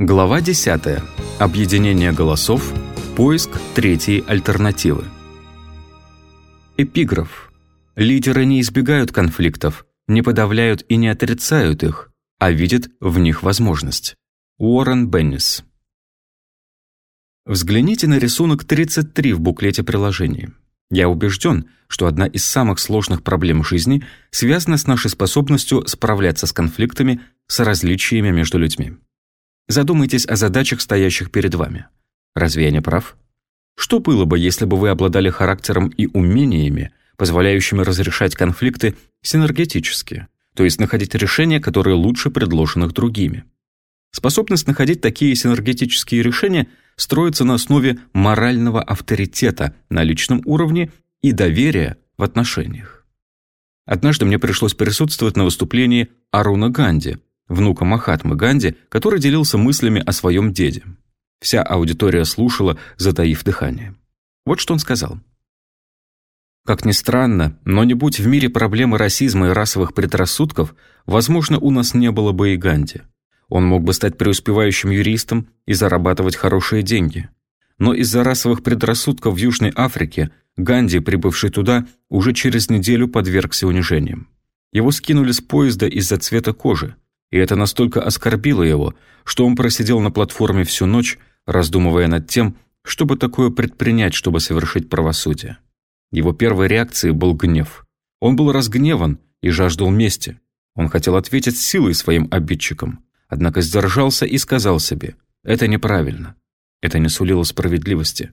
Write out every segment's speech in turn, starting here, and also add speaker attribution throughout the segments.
Speaker 1: Глава 10. Объединение голосов. Поиск третьей альтернативы. Эпиграф. Лидеры не избегают конфликтов, не подавляют и не отрицают их, а видят в них возможность. Уоррен Беннис. Взгляните на рисунок 33 в буклете приложения. Я убежден, что одна из самых сложных проблем жизни связана с нашей способностью справляться с конфликтами, с различиями между людьми. Задумайтесь о задачах, стоящих перед вами. Разве я не прав? Что было бы, если бы вы обладали характером и умениями, позволяющими разрешать конфликты синергетически, то есть находить решения, которые лучше предложенных другими? Способность находить такие синергетические решения строится на основе морального авторитета на личном уровне и доверия в отношениях. Однажды мне пришлось присутствовать на выступлении Аруна Ганди, внука Махатмы Ганди, который делился мыслями о своем деде. Вся аудитория слушала, затаив дыхание. Вот что он сказал. Как ни странно, но не будь в мире проблемы расизма и расовых предрассудков, возможно, у нас не было бы и Ганди. Он мог бы стать преуспевающим юристом и зарабатывать хорошие деньги. Но из-за расовых предрассудков в Южной Африке Ганди, прибывший туда, уже через неделю подвергся унижениям. Его скинули с поезда из-за цвета кожи, и это настолько оскорбило его, что он просидел на платформе всю ночь, раздумывая над тем, чтобы такое предпринять, чтобы совершить правосудие. Его первой реакцией был гнев. Он был разгневан и жаждал мести. Он хотел ответить силой своим обидчикам, однако сдержался и сказал себе «это неправильно». Это не сулило справедливости.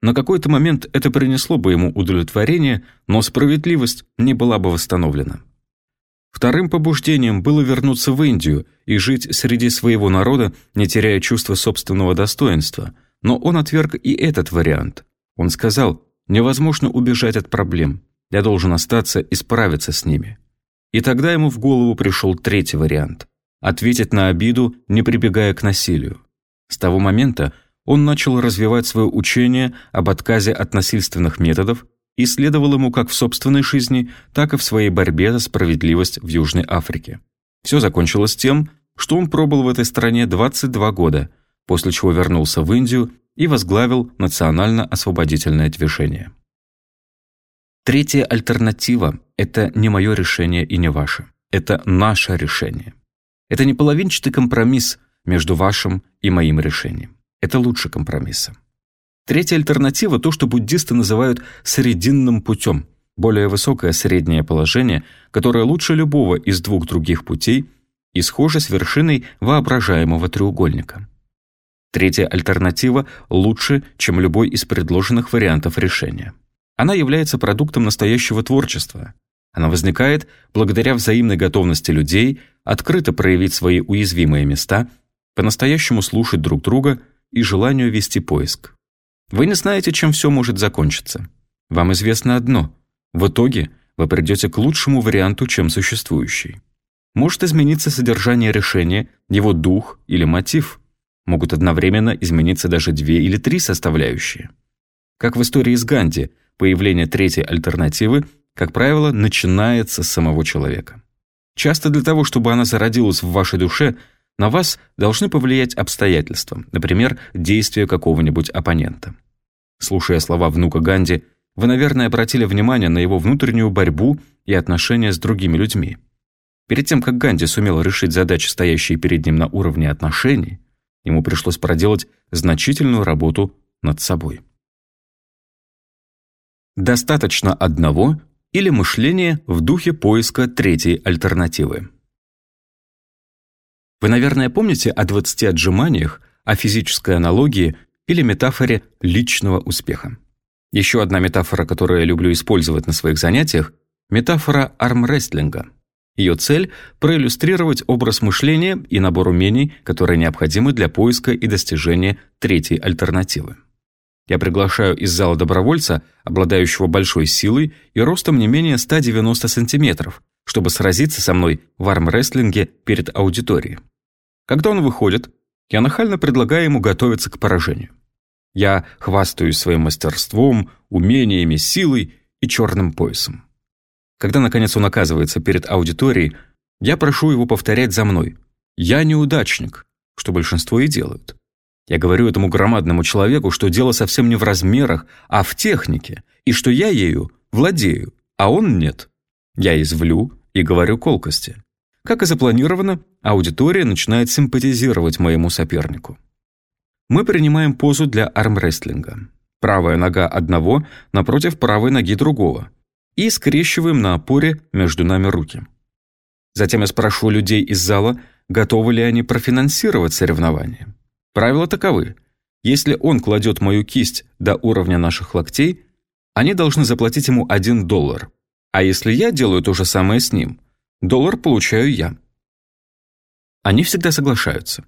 Speaker 1: На какой-то момент это принесло бы ему удовлетворение, но справедливость не была бы восстановлена. Вторым побуждением было вернуться в Индию и жить среди своего народа, не теряя чувства собственного достоинства. Но он отверг и этот вариант. Он сказал, невозможно убежать от проблем, я должен остаться и справиться с ними. И тогда ему в голову пришел третий вариант – ответить на обиду, не прибегая к насилию. С того момента он начал развивать свое учение об отказе от насильственных методов и следовал ему как в собственной жизни, так и в своей борьбе за справедливость в Южной Африке. Все закончилось тем, что он пробыл в этой стране 22 года, после чего вернулся в Индию и возглавил национально-освободительное движение. Третья альтернатива – это не мое решение и не ваше. Это наше решение. Это не половинчатый компромисс между вашим и моим решением. Это лучше компромисса. Третья альтернатива – то, что буддисты называют «срединным путем», более высокое среднее положение, которое лучше любого из двух других путей и схоже с вершиной воображаемого треугольника. Третья альтернатива лучше, чем любой из предложенных вариантов решения. Она является продуктом настоящего творчества. Она возникает благодаря взаимной готовности людей открыто проявить свои уязвимые места, по-настоящему слушать друг друга и желанию вести поиск. Вы не знаете, чем все может закончиться. Вам известно одно. В итоге вы придете к лучшему варианту, чем существующий. Может измениться содержание решения, его дух или мотив. Могут одновременно измениться даже две или три составляющие. Как в истории с Ганди, появление третьей альтернативы, как правило, начинается с самого человека. Часто для того, чтобы она зародилась в вашей душе – на вас должны повлиять обстоятельства, например, действия какого-нибудь оппонента. Слушая слова внука Ганди, вы, наверное, обратили внимание на его внутреннюю борьбу и отношения с другими людьми. Перед тем, как Ганди сумел решить задачи, стоящие перед ним на уровне отношений, ему пришлось проделать значительную работу над собой. Достаточно одного или мышления в духе поиска третьей альтернативы. Вы, наверное, помните о 20 отжиманиях, о физической аналогии или метафоре личного успеха. Еще одна метафора, которую я люблю использовать на своих занятиях – метафора армрестлинга. Ее цель – проиллюстрировать образ мышления и набор умений, которые необходимы для поиска и достижения третьей альтернативы. Я приглашаю из зала добровольца, обладающего большой силой и ростом не менее 190 сантиметров, чтобы сразиться со мной в армрестлинге перед аудиторией. Когда он выходит, я нахально предлагаю ему готовиться к поражению. Я хвастаюсь своим мастерством, умениями, силой и черным поясом. Когда, наконец, он оказывается перед аудиторией, я прошу его повторять за мной. «Я неудачник», что большинство и делают. Я говорю этому громадному человеку, что дело совсем не в размерах, а в технике, и что я ею владею, а он нет. Я извлю и говорю колкости. Как и запланировано, аудитория начинает симпатизировать моему сопернику. Мы принимаем позу для армрестлинга. Правая нога одного напротив правой ноги другого. И скрещиваем на опоре между нами руки. Затем я спрошу людей из зала, готовы ли они профинансировать соревнования. Правила таковы. Если он кладет мою кисть до уровня наших локтей, они должны заплатить ему 1 доллар. А если я делаю то же самое с ним, доллар получаю я. Они всегда соглашаются.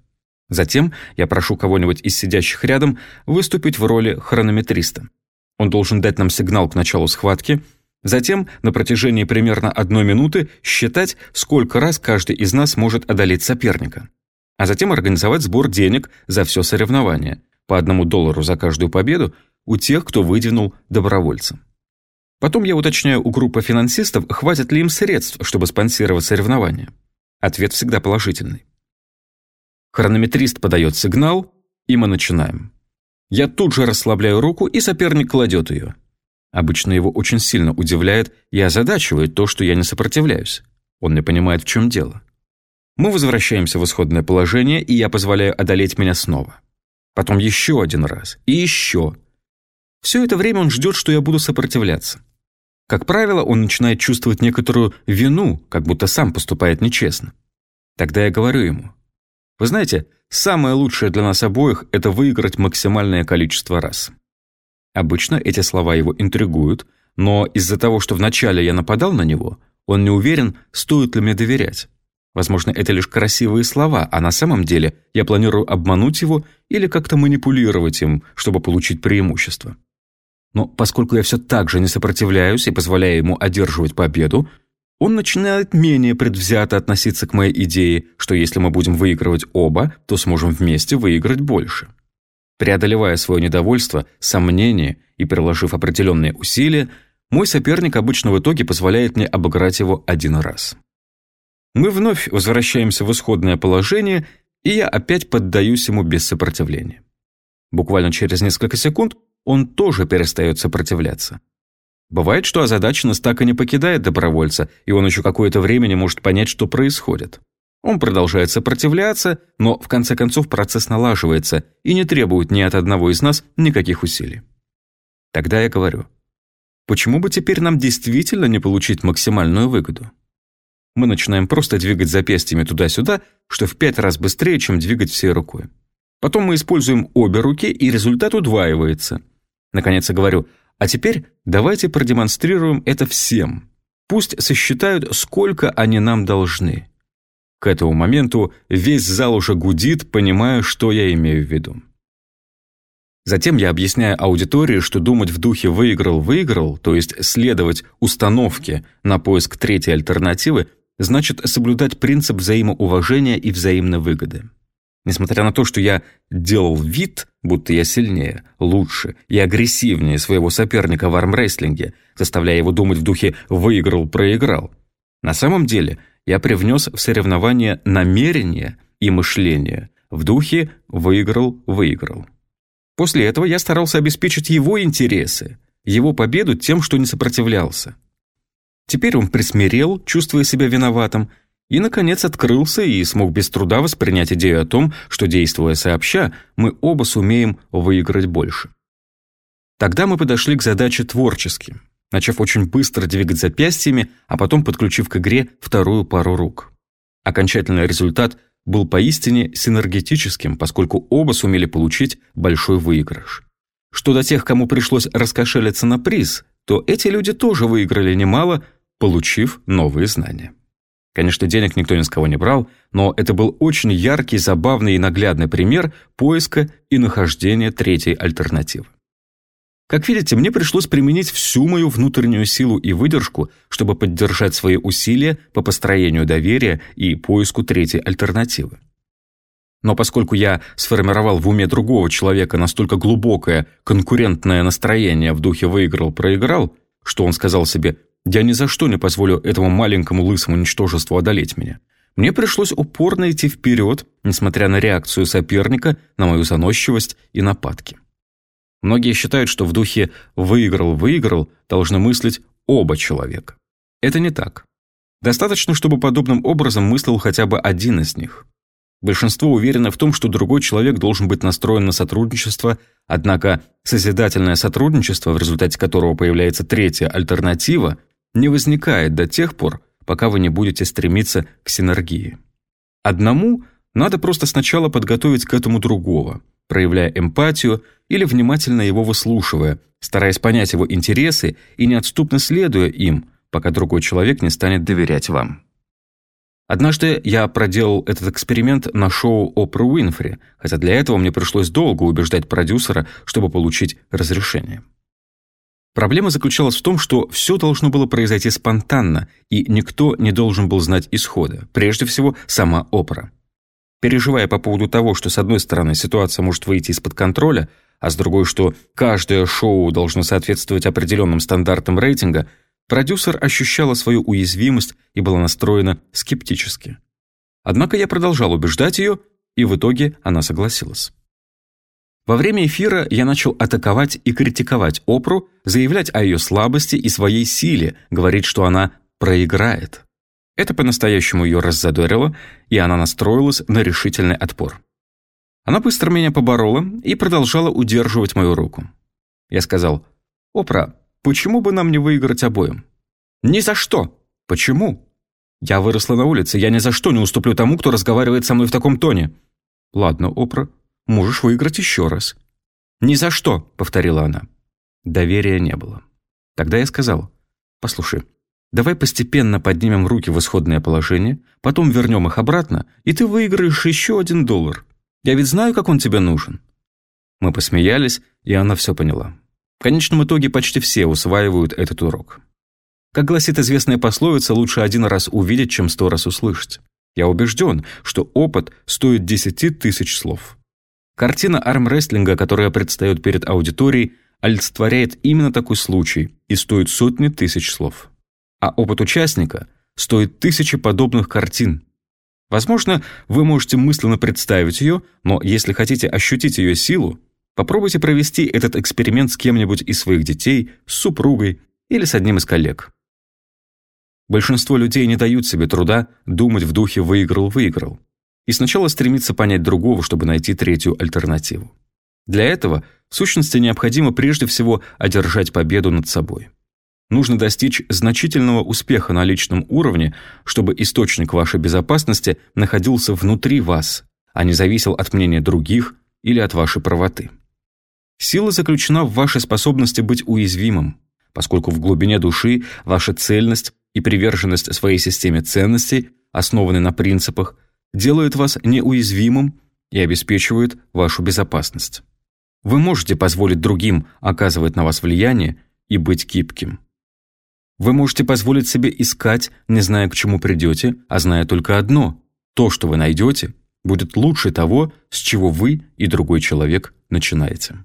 Speaker 1: Затем я прошу кого-нибудь из сидящих рядом выступить в роли хронометриста. Он должен дать нам сигнал к началу схватки, затем на протяжении примерно одной минуты считать, сколько раз каждый из нас может одолеть соперника, а затем организовать сбор денег за все соревнование, по одному доллару за каждую победу у тех, кто выдвинул добровольца. Потом я уточняю у группы финансистов, хватит ли им средств, чтобы спонсировать соревнования. Ответ всегда положительный. Хронометрист подает сигнал, и мы начинаем. Я тут же расслабляю руку, и соперник кладет ее. Обычно его очень сильно удивляет и озадачивает то, что я не сопротивляюсь. Он не понимает, в чем дело. Мы возвращаемся в исходное положение, и я позволяю одолеть меня снова. Потом еще один раз. И еще. Все это время он ждет, что я буду сопротивляться. Как правило, он начинает чувствовать некоторую вину, как будто сам поступает нечестно. Тогда я говорю ему, «Вы знаете, самое лучшее для нас обоих – это выиграть максимальное количество раз». Обычно эти слова его интригуют, но из-за того, что вначале я нападал на него, он не уверен, стоит ли мне доверять. Возможно, это лишь красивые слова, а на самом деле я планирую обмануть его или как-то манипулировать им, чтобы получить преимущество. Но поскольку я все так же не сопротивляюсь и позволяю ему одерживать победу, он начинает менее предвзято относиться к моей идее, что если мы будем выигрывать оба, то сможем вместе выиграть больше. Преодолевая свое недовольство, сомнение и приложив определенные усилия, мой соперник обычно в итоге позволяет мне обыграть его один раз. Мы вновь возвращаемся в исходное положение, и я опять поддаюсь ему без сопротивления. Буквально через несколько секунд он тоже перестает сопротивляться. Бывает, что озадаченность так и не покидает добровольца, и он еще какое-то время не может понять, что происходит. Он продолжает сопротивляться, но в конце концов процесс налаживается и не требует ни от одного из нас никаких усилий. Тогда я говорю, почему бы теперь нам действительно не получить максимальную выгоду? Мы начинаем просто двигать запястьями туда-сюда, что в пять раз быстрее, чем двигать всей рукой. Потом мы используем обе руки, и результат удваивается. Наконец я говорю, а теперь давайте продемонстрируем это всем. Пусть сосчитают, сколько они нам должны. К этому моменту весь зал уже гудит, понимая, что я имею в виду. Затем я объясняю аудитории, что думать в духе «выиграл-выиграл», то есть следовать установке на поиск третьей альтернативы, значит соблюдать принцип взаимоуважения и взаимной выгоды. Несмотря на то, что я делал вид, будто я сильнее, лучше и агрессивнее своего соперника в армрестлинге, заставляя его думать в духе «выиграл-проиграл», на самом деле я привнес в соревнование намерение и мышление в духе «выиграл-выиграл». После этого я старался обеспечить его интересы, его победу тем, что не сопротивлялся. Теперь он присмирел, чувствуя себя виноватым, и, наконец, открылся и смог без труда воспринять идею о том, что, действуя сообща, мы оба сумеем выиграть больше. Тогда мы подошли к задаче творчески, начав очень быстро двигать запястьями, а потом подключив к игре вторую пару рук. Окончательный результат был поистине синергетическим, поскольку оба сумели получить большой выигрыш. Что до тех, кому пришлось раскошелиться на приз, то эти люди тоже выиграли немало, получив новые знания. Конечно, денег никто ни с кого не брал, но это был очень яркий, забавный и наглядный пример поиска и нахождения третьей альтернативы. Как видите, мне пришлось применить всю мою внутреннюю силу и выдержку, чтобы поддержать свои усилия по построению доверия и поиску третьей альтернативы. Но поскольку я сформировал в уме другого человека настолько глубокое конкурентное настроение в духе «выиграл-проиграл», что он сказал себе я ни за что не позволю этому маленькому лысому ничтожеству одолеть меня. Мне пришлось упорно идти вперед, несмотря на реакцию соперника, на мою заносчивость и нападки. Многие считают, что в духе «выиграл-выиграл» должны мыслить оба человека. Это не так. Достаточно, чтобы подобным образом мыслил хотя бы один из них. Большинство уверено в том, что другой человек должен быть настроен на сотрудничество, однако созидательное сотрудничество, в результате которого появляется третья альтернатива, не возникает до тех пор, пока вы не будете стремиться к синергии. Одному надо просто сначала подготовить к этому другого, проявляя эмпатию или внимательно его выслушивая, стараясь понять его интересы и неотступно следуя им, пока другой человек не станет доверять вам. Однажды я проделал этот эксперимент на шоу Опры Уинфри, хотя для этого мне пришлось долго убеждать продюсера, чтобы получить разрешение. Проблема заключалась в том, что все должно было произойти спонтанно, и никто не должен был знать исхода, прежде всего сама опера. Переживая по поводу того, что с одной стороны ситуация может выйти из-под контроля, а с другой, что каждое шоу должно соответствовать определенным стандартам рейтинга – Продюсер ощущала свою уязвимость и была настроена скептически. Однако я продолжал убеждать ее, и в итоге она согласилась. Во время эфира я начал атаковать и критиковать Опру, заявлять о ее слабости и своей силе, говорить, что она проиграет. Это по-настоящему ее раззадорило, и она настроилась на решительный отпор. Она быстро меня поборола и продолжала удерживать мою руку. Я сказал, «Опра, Почему бы нам не выиграть обоим? Ни за что. Почему? Я выросла на улице, я ни за что не уступлю тому, кто разговаривает со мной в таком тоне. Ладно, Опра, можешь выиграть еще раз. Ни за что, повторила она. Доверия не было. Тогда я сказал, послушай, давай постепенно поднимем руки в исходное положение, потом вернем их обратно, и ты выиграешь еще один доллар. Я ведь знаю, как он тебе нужен. Мы посмеялись, и она все поняла. В конечном итоге почти все усваивают этот урок. Как гласит известная пословица, лучше один раз увидеть, чем сто раз услышать. Я убежден, что опыт стоит десяти тысяч слов. Картина армрестлинга, которая предстает перед аудиторией, олицетворяет именно такой случай и стоит сотни тысяч слов. А опыт участника стоит тысячи подобных картин. Возможно, вы можете мысленно представить ее, но если хотите ощутить ее силу, Попробуйте провести этот эксперимент с кем-нибудь из своих детей, с супругой или с одним из коллег. Большинство людей не дают себе труда думать в духе «выиграл-выиграл» и сначала стремиться понять другого, чтобы найти третью альтернативу. Для этого, в сущности, необходимо прежде всего одержать победу над собой. Нужно достичь значительного успеха на личном уровне, чтобы источник вашей безопасности находился внутри вас, а не зависел от мнения других или от вашей правоты. Сила заключена в вашей способности быть уязвимым, поскольку в глубине души ваша цельность и приверженность своей системе ценностей, основанной на принципах, делают вас неуязвимым и обеспечивают вашу безопасность. Вы можете позволить другим оказывать на вас влияние и быть гибким. Вы можете позволить себе искать, не зная, к чему придете, а зная только одно – то, что вы найдете, будет лучше того, с чего вы и другой человек начинаете.